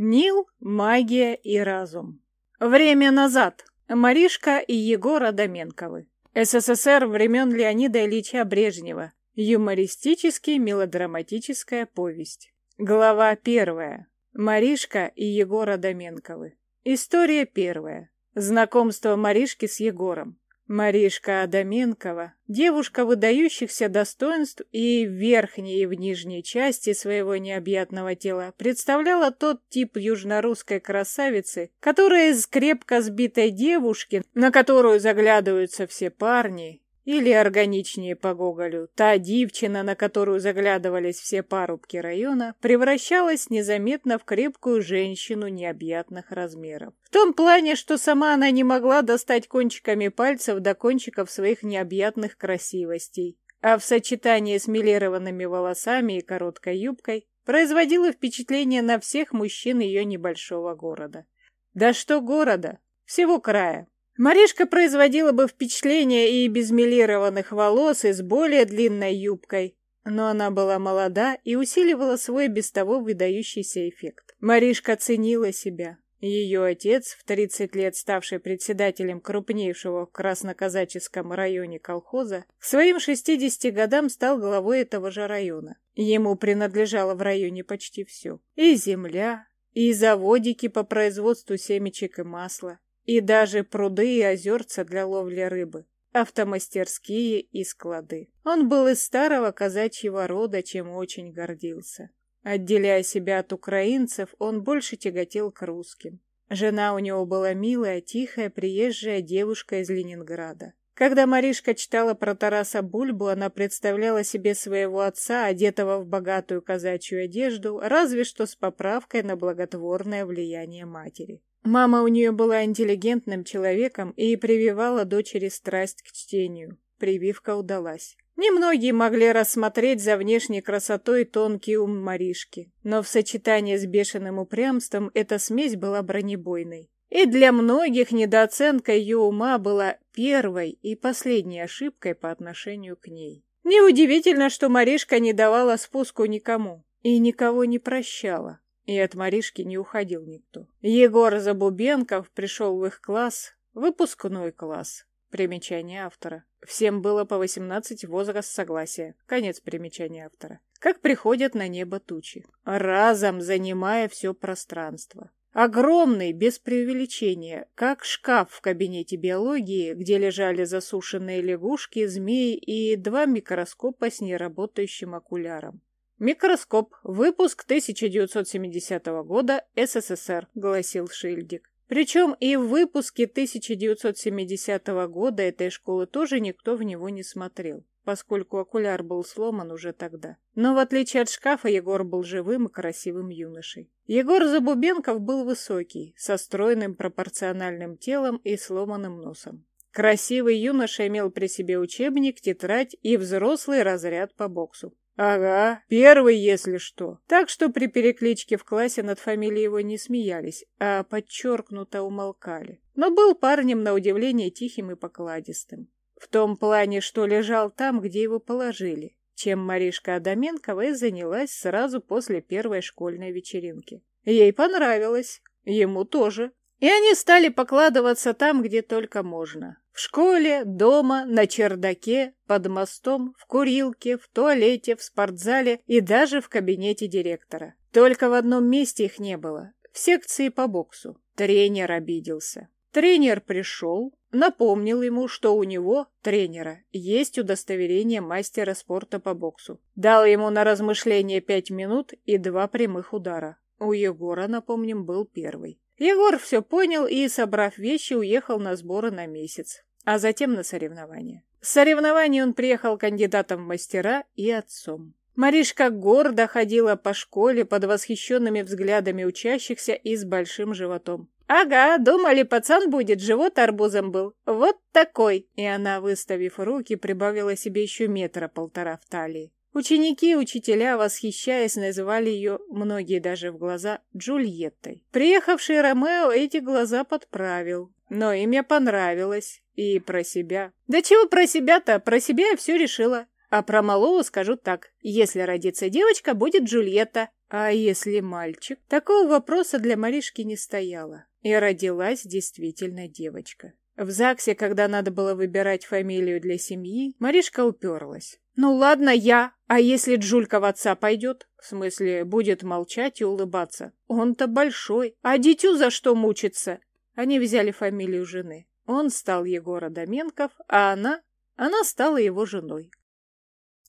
Нил, магия и разум. Время назад. Маришка и Егор Адаменковы. СССР времен Леонида Ильича Брежнева. Юмористический мелодраматическая повесть. Глава первая. Маришка и Егор Адаменковы. История первая. Знакомство Маришки с Егором. Маришка Адаменкова, девушка выдающихся достоинств и в верхней и в нижней части своего необъятного тела, представляла тот тип южнорусской красавицы, которая из крепко сбитой девушки, на которую заглядываются все парни, или органичнее по Гоголю, та девчина, на которую заглядывались все парубки района, превращалась незаметно в крепкую женщину необъятных размеров. В том плане, что сама она не могла достать кончиками пальцев до кончиков своих необъятных красивостей, а в сочетании с милированными волосами и короткой юбкой производила впечатление на всех мужчин ее небольшого города. Да что города, всего края. Маришка производила бы впечатление и без милированных волос, и с более длинной юбкой, но она была молода и усиливала свой без того выдающийся эффект. Маришка ценила себя. Ее отец, в 30 лет ставший председателем крупнейшего в Красноказаческом районе колхоза, к своим 60 годам стал главой этого же района. Ему принадлежало в районе почти все. И земля, и заводики по производству семечек и масла, и даже пруды и озерца для ловли рыбы, автомастерские и склады. Он был из старого казачьего рода, чем очень гордился. Отделяя себя от украинцев, он больше тяготел к русским. Жена у него была милая, тихая, приезжая девушка из Ленинграда. Когда Маришка читала про Тараса Бульбу, она представляла себе своего отца, одетого в богатую казачью одежду, разве что с поправкой на благотворное влияние матери. Мама у нее была интеллигентным человеком и прививала дочери страсть к чтению. Прививка удалась. Немногие могли рассмотреть за внешней красотой тонкий ум Маришки, но в сочетании с бешеным упрямством эта смесь была бронебойной. И для многих недооценка ее ума была первой и последней ошибкой по отношению к ней. Неудивительно, что Маришка не давала спуску никому и никого не прощала. И от Маришки не уходил никто. Егор Забубенков пришел в их класс, выпускной класс. Примечание автора. Всем было по 18 возраст согласия. Конец примечания автора. Как приходят на небо тучи, разом занимая все пространство. Огромный, без преувеличения, как шкаф в кабинете биологии, где лежали засушенные лягушки, змеи и два микроскопа с неработающим окуляром. «Микроскоп. Выпуск 1970 года. СССР», — гласил Шильдик. Причем и в выпуске 1970 года этой школы тоже никто в него не смотрел, поскольку окуляр был сломан уже тогда. Но в отличие от шкафа, Егор был живым и красивым юношей. Егор Забубенков был высокий, со стройным пропорциональным телом и сломанным носом. Красивый юноша имел при себе учебник, тетрадь и взрослый разряд по боксу. Ага, первый, если что. Так что при перекличке в классе над фамилией его не смеялись, а подчеркнуто умолкали. Но был парнем на удивление тихим и покладистым. В том плане, что лежал там, где его положили, чем Маришка Адаменкова и занялась сразу после первой школьной вечеринки. Ей понравилось, ему тоже. И они стали покладываться там, где только можно. В школе, дома, на чердаке, под мостом, в курилке, в туалете, в спортзале и даже в кабинете директора. Только в одном месте их не было. В секции по боксу. Тренер обиделся. Тренер пришел, напомнил ему, что у него, тренера, есть удостоверение мастера спорта по боксу. Дал ему на размышление пять минут и два прямых удара. У Егора, напомним, был первый. Егор все понял и, собрав вещи, уехал на сборы на месяц а затем на соревнования. С соревнований он приехал кандидатом в мастера и отцом. Маришка гордо ходила по школе под восхищенными взглядами учащихся и с большим животом. «Ага, думали, пацан будет, живот арбузом был. Вот такой!» И она, выставив руки, прибавила себе еще метра полтора в талии. Ученики и учителя, восхищаясь, называли ее, многие даже в глаза, Джульеттой. Приехавший Ромео эти глаза подправил, но имя понравилось. И про себя. Да чего про себя-то? Про себя я все решила. А про малого скажу так. Если родится девочка, будет Джульетта. А если мальчик? Такого вопроса для Маришки не стояло. И родилась действительно девочка. В ЗАГСе, когда надо было выбирать фамилию для семьи, Маришка уперлась. «Ну ладно, я. А если Джулька в отца пойдет? В смысле, будет молчать и улыбаться? Он-то большой. А дитю за что мучиться?» Они взяли фамилию жены. Он стал Егора Доменков, а она... Она стала его женой.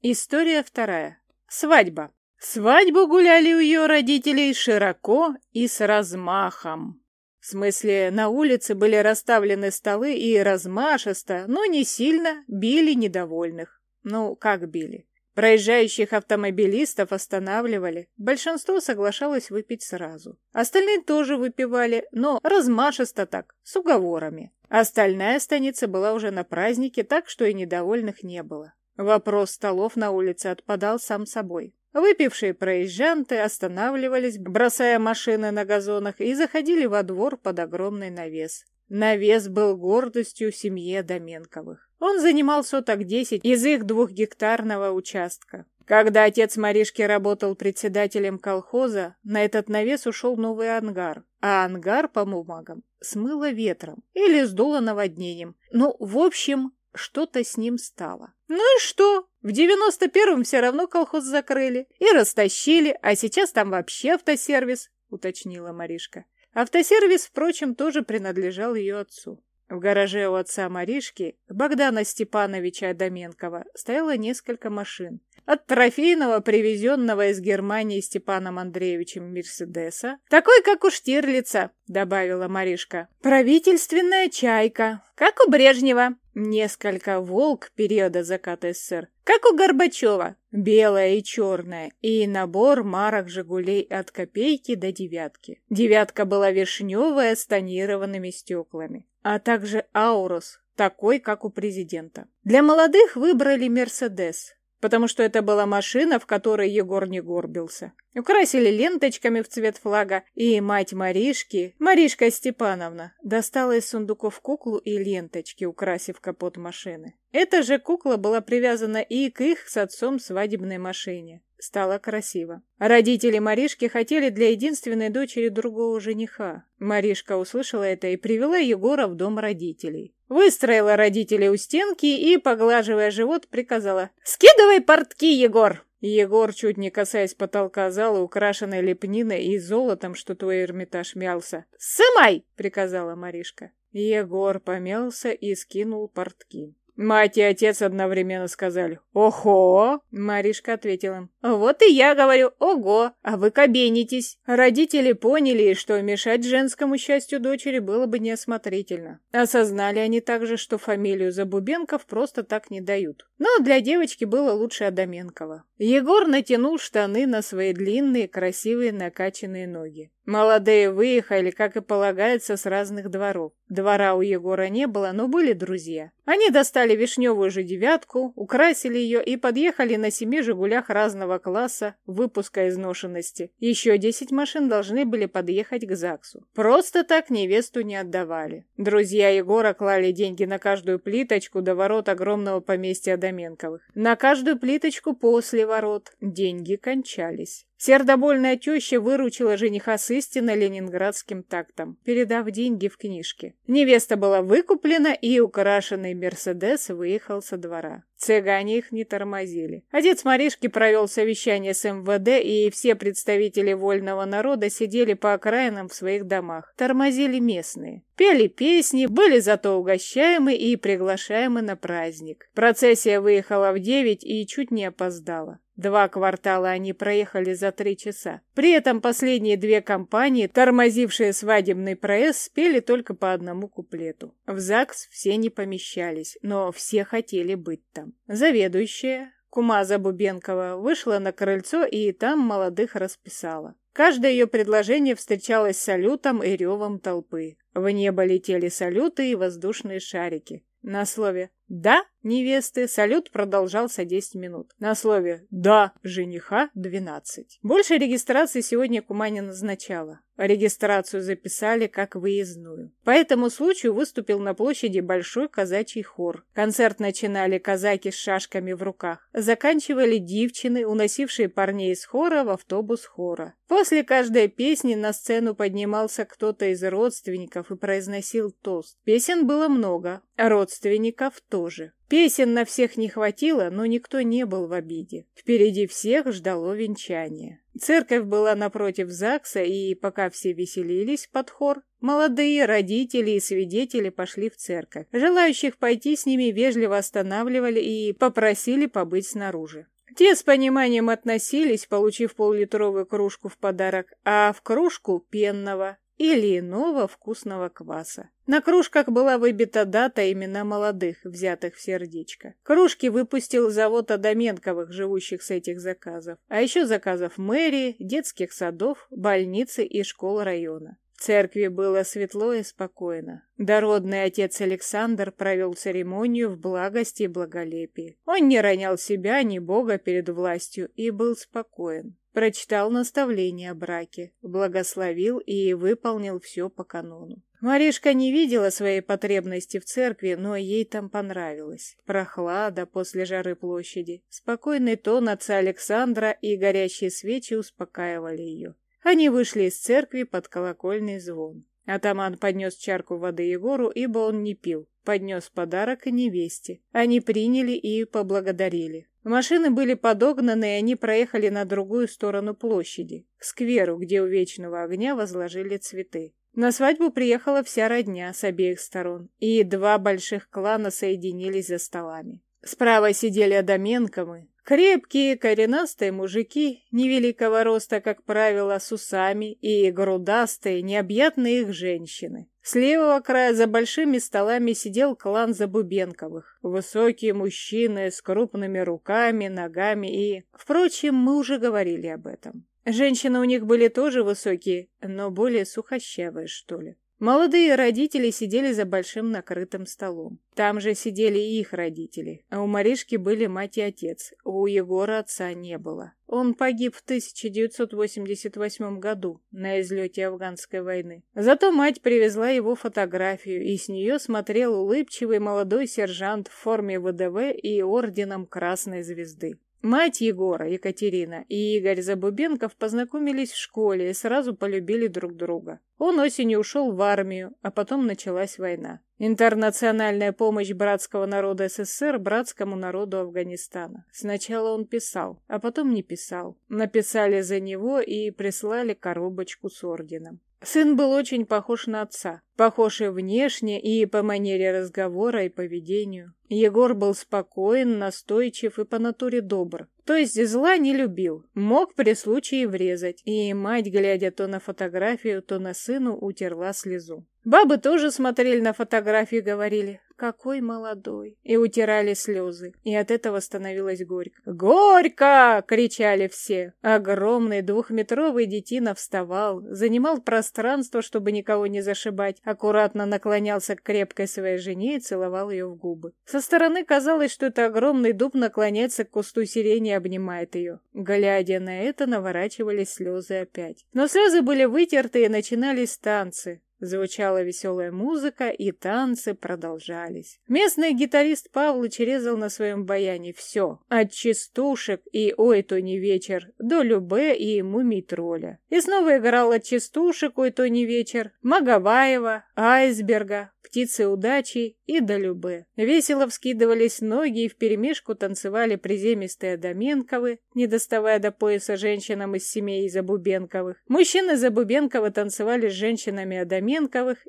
История вторая. Свадьба. Свадьбу гуляли у ее родителей широко и с размахом. В смысле, на улице были расставлены столы и размашисто, но не сильно били недовольных. Ну, как били? Проезжающих автомобилистов останавливали. Большинство соглашалось выпить сразу. Остальные тоже выпивали, но размашисто так, с уговорами. Остальная станица была уже на празднике, так что и недовольных не было. Вопрос столов на улице отпадал сам собой. Выпившие проезжанты останавливались, бросая машины на газонах, и заходили во двор под огромный навес. Навес был гордостью семьи Доменковых. Он занимал соток десять из их двухгектарного участка. Когда отец Маришки работал председателем колхоза, на этот навес ушел новый ангар, а ангар, по бумагам, смыло ветром или сдуло наводнением. Ну, в общем, что-то с ним стало. Ну и что? В девяносто первом все равно колхоз закрыли и растащили, а сейчас там вообще автосервис, уточнила Маришка. Автосервис, впрочем, тоже принадлежал ее отцу. В гараже у отца Маришки, Богдана Степановича Доменкова, стояло несколько машин. От трофейного, привезенного из Германии Степаном Андреевичем Мерседеса, такой, как у Штирлица, добавила Маришка. Правительственная чайка, как у Брежнева. Несколько волк периода заката СССР, как у Горбачева, белая и черная, и набор марок «Жигулей» от копейки до девятки. Девятка была вишневая с тонированными стеклами, а также «Аурус», такой, как у президента. Для молодых выбрали «Мерседес», потому что это была машина, в которой Егор не горбился. Украсили ленточками в цвет флага, и мать Маришки, Маришка Степановна, достала из сундуков куклу и ленточки, украсив капот машины. Эта же кукла была привязана и к их с отцом свадебной машине. Стало красиво. Родители Маришки хотели для единственной дочери другого жениха. Маришка услышала это и привела Егора в дом родителей. Выстроила родителей у стенки и, поглаживая живот, приказала «Скидывай портки, Егор!» Егор, чуть не касаясь потолка зала, украшенной лепниной и золотом, что твой Эрмитаж мялся. «Сымай!» — приказала Маришка. Егор помялся и скинул портки. Мать и отец одновременно сказали «Ого!» Маришка ответила «Вот и я говорю «Ого!» А вы кабенитесь». Родители поняли, что мешать женскому счастью дочери было бы неосмотрительно. Осознали они также, что фамилию Забубенков просто так не дают. Но для девочки было лучше Адаменкова. Егор натянул штаны на свои длинные, красивые, накачанные ноги. Молодые выехали, как и полагается, с разных дворов. Двора у Егора не было, но были друзья. Они достали вишневую же девятку, украсили ее и подъехали на семи «Жигулях» разного класса, выпуска изношенности. Еще десять машин должны были подъехать к ЗАГСу. Просто так невесту не отдавали. Друзья Егора клали деньги на каждую плиточку до ворот огромного поместья Доменковых. На каждую плиточку после ворот. Деньги кончались. Сердобольная теща выручила жениха с истинно ленинградским тактом, передав деньги в книжке. Невеста была выкуплена, и украшенный «Мерседес» выехал со двора. Цыгане их не тормозили. Отец Маришки провел совещание с МВД, и все представители вольного народа сидели по окраинам в своих домах. Тормозили местные. Пели песни, были зато угощаемы и приглашаемы на праздник. Процессия выехала в девять и чуть не опоздала. Два квартала они проехали за три часа. При этом последние две компании, тормозившие свадебный проезд, спели только по одному куплету. В ЗАГС все не помещались, но все хотели быть там. Заведующая, Кумаза Бубенкова, вышла на крыльцо и там молодых расписала. Каждое ее предложение встречалось салютом и ревом толпы. В небо летели салюты и воздушные шарики. На слове «да» невесты салют продолжался 10 минут. На слове «да» жениха 12. Больше регистрации сегодня Кумани назначала. Регистрацию записали как выездную. По этому случаю выступил на площади большой казачий хор. Концерт начинали казаки с шашками в руках. Заканчивали девчины, уносившие парней из хора в автобус хора. После каждой песни на сцену поднимался кто-то из родственников и произносил тост. Песен было много, родственников тоже. Песен на всех не хватило, но никто не был в обиде. Впереди всех ждало венчание. Церковь была напротив ЗАГСа, и пока все веселились под хор, молодые родители и свидетели пошли в церковь. Желающих пойти с ними вежливо останавливали и попросили побыть снаружи. Те с пониманием относились, получив поллитровую кружку в подарок, а в кружку пенного или иного вкусного кваса. На кружках была выбита дата имена молодых, взятых в сердечко. Кружки выпустил завод Адаменковых, живущих с этих заказов, а еще заказов мэрии, детских садов, больницы и школ района. В церкви было светло и спокойно. Дородный отец Александр провел церемонию в благости и благолепии. Он не ронял себя ни Бога перед властью и был спокоен. Прочитал наставление о браке, благословил и выполнил все по канону. Маришка не видела своей потребности в церкви, но ей там понравилось. Прохлада после жары площади, спокойный тон отца Александра и горящие свечи успокаивали ее. Они вышли из церкви под колокольный звон. Атаман поднес чарку воды Егору, ибо он не пил. Поднес подарок невесте. Они приняли и поблагодарили. Машины были подогнаны, и они проехали на другую сторону площади, к скверу, где у вечного огня возложили цветы. На свадьбу приехала вся родня с обеих сторон, и два больших клана соединились за столами. Справа сидели Адаменковы, крепкие, коренастые мужики, невеликого роста, как правило, с усами, и грудастые, необъятные их женщины. С левого края за большими столами сидел клан Забубенковых. Высокие мужчины с крупными руками, ногами и... Впрочем, мы уже говорили об этом. Женщины у них были тоже высокие, но более сухощавые, что ли. Молодые родители сидели за большим накрытым столом. Там же сидели и их родители. А у Маришки были мать и отец. У Егора отца не было. Он погиб в 1988 году на излете афганской войны. Зато мать привезла его фотографию, и с нее смотрел улыбчивый молодой сержант в форме ВДВ и орденом Красной Звезды. Мать Егора, Екатерина, и Игорь Забубенков познакомились в школе и сразу полюбили друг друга. Он осенью ушел в армию, а потом началась война. Интернациональная помощь братского народа СССР братскому народу Афганистана. Сначала он писал, а потом не писал. Написали за него и прислали коробочку с орденом. Сын был очень похож на отца, похож и внешне, и по манере разговора, и поведению. Егор был спокоен, настойчив и по натуре добр. То есть зла не любил, мог при случае врезать. И мать, глядя то на фотографию, то на сыну, утерла слезу. Бабы тоже смотрели на фотографии и говорили «Какой молодой!» и утирали слезы. И от этого становилось горько. «Горько!» — кричали все. Огромный двухметровый детина вставал, занимал пространство, чтобы никого не зашибать, аккуратно наклонялся к крепкой своей жене и целовал ее в губы. Со стороны казалось, что это огромный дуб наклоняется к кусту сирени и обнимает ее. Глядя на это, наворачивались слезы опять. Но слезы были вытерты и начинались танцы. Звучала веселая музыка, и танцы продолжались. Местный гитарист Павлыч резал на своем баяне все, от частушек и «Ой, то не вечер» до «Любе» и «Мумий тролля». И снова играл от частушек «Ой, то не вечер», Магаваева, Айсберга, птицы удачи и до любы. Весело вскидывались ноги и вперемешку танцевали приземистые Доменковы, не доставая до пояса женщинам из семей Забубенковых. Мужчины Забубенковы танцевали с женщинами Адаменковых,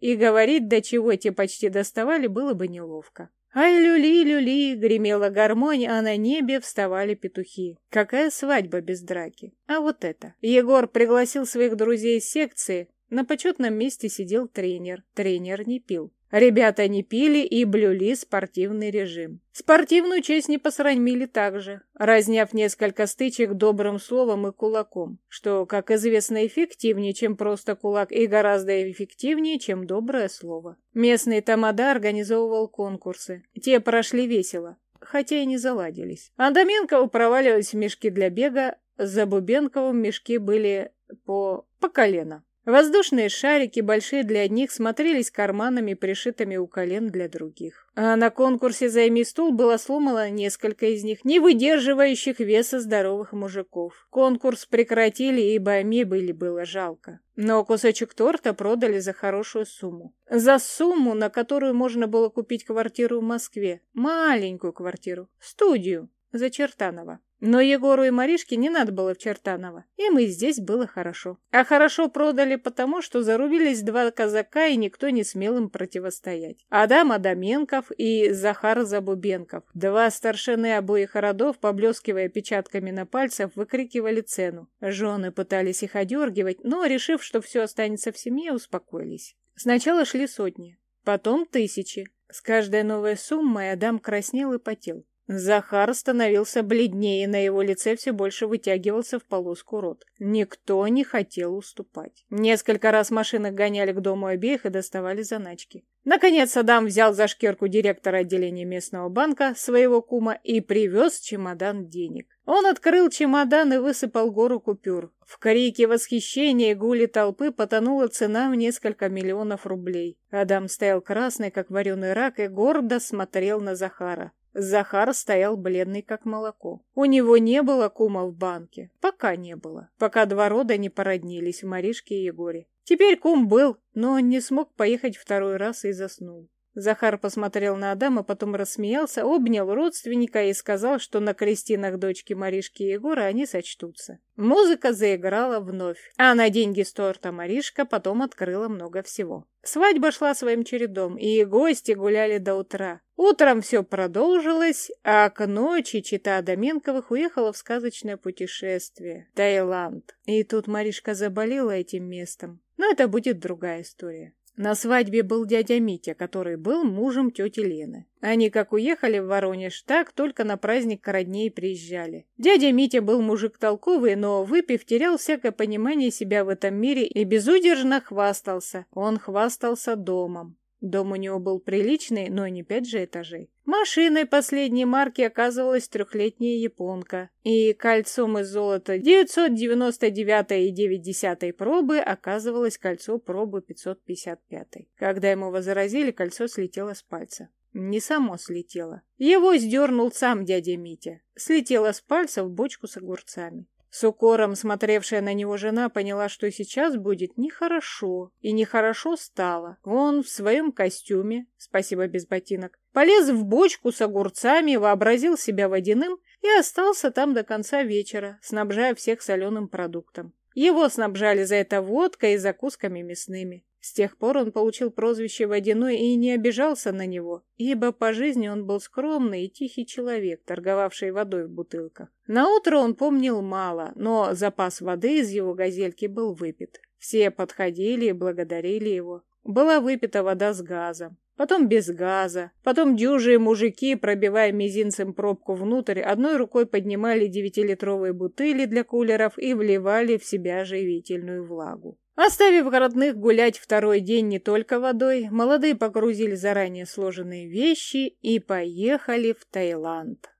и говорить, до чего те почти доставали, было бы неловко. «Ай, люли, люли!» — гремела гармонь, а на небе вставали петухи. Какая свадьба без драки? А вот это. Егор пригласил своих друзей из секции. На почетном месте сидел тренер. Тренер не пил. Ребята не пили и блюли спортивный режим. Спортивную честь не посрамили также, разняв несколько стычек добрым словом и кулаком, что, как известно, эффективнее, чем просто кулак, и гораздо эффективнее, чем доброе слово. Местный тамада организовывал конкурсы. Те прошли весело, хотя и не заладились. Андаменко проваливались мешки для бега, за Бубенковым мешки были по, по колено. Воздушные шарики, большие для одних, смотрелись карманами, пришитыми у колен для других. А на конкурсе «Займи стул» было сломано несколько из них, не выдерживающих веса здоровых мужиков. Конкурс прекратили, ибо мебели было жалко. Но кусочек торта продали за хорошую сумму. За сумму, на которую можно было купить квартиру в Москве. Маленькую квартиру. Студию. За Чертанова. Но Егору и Маришке не надо было в Чертаново. Им и здесь было хорошо. А хорошо продали потому, что зарубились два казака, и никто не смел им противостоять. Адам Адаменков и Захар Забубенков. Два старшины обоих родов, поблескивая печатками на пальцах, выкрикивали цену. Жены пытались их одергивать, но, решив, что все останется в семье, успокоились. Сначала шли сотни, потом тысячи. С каждой новой суммой Адам краснел и потел. Захар становился бледнее, на его лице все больше вытягивался в полоску рот. Никто не хотел уступать. Несколько раз машины гоняли к дому обеих и доставали заначки. Наконец Адам взял за шкирку директора отделения местного банка, своего кума, и привез чемодан денег. Он открыл чемодан и высыпал гору купюр. В крике восхищения и гуле толпы потонула цена в несколько миллионов рублей. Адам стоял красный, как вареный рак, и гордо смотрел на Захара. Захар стоял бледный, как молоко. У него не было кума в банке. Пока не было. Пока два рода не породнились в Маришке и Егоре. Теперь кум был, но он не смог поехать второй раз и заснул. Захар посмотрел на Адама, потом рассмеялся, обнял родственника и сказал, что на крестинах дочки Маришки и Егора они сочтутся. Музыка заиграла вновь, а на деньги с торта Маришка потом открыла много всего. Свадьба шла своим чередом, и гости гуляли до утра. Утром все продолжилось, а к ночи чита Доменковых уехала в сказочное путешествие – Таиланд. И тут Маришка заболела этим местом. Но это будет другая история. На свадьбе был дядя Митя, который был мужем тети Лены. Они как уехали в Воронеж, так только на праздник к родней приезжали. Дядя Митя был мужик толковый, но, выпив, терял всякое понимание себя в этом мире и безудержно хвастался. Он хвастался домом. Дом у него был приличный, но не пять же этажей. Машиной последней марки оказывалась трехлетняя японка, и кольцом из золота 999,9 пробы оказывалось кольцо пробы 555. Когда ему возразили, кольцо слетело с пальца. Не само слетело. Его сдернул сам дядя Митя. Слетело с пальца в бочку с огурцами. С укором смотревшая на него жена поняла, что сейчас будет нехорошо, и нехорошо стало. Он в своем костюме, спасибо без ботинок, полез в бочку с огурцами, вообразил себя водяным и остался там до конца вечера, снабжая всех соленым продуктом. Его снабжали за это водкой и закусками мясными. С тех пор он получил прозвище «Водяной» и не обижался на него, ибо по жизни он был скромный и тихий человек, торговавший водой в бутылках. На утро он помнил мало, но запас воды из его газельки был выпит. Все подходили и благодарили его. Была выпита вода с газом, потом без газа, потом дюжие мужики, пробивая мизинцем пробку внутрь, одной рукой поднимали девятилитровые бутыли для кулеров и вливали в себя живительную влагу. Оставив родных гулять второй день не только водой, молодые погрузили заранее сложенные вещи и поехали в Таиланд.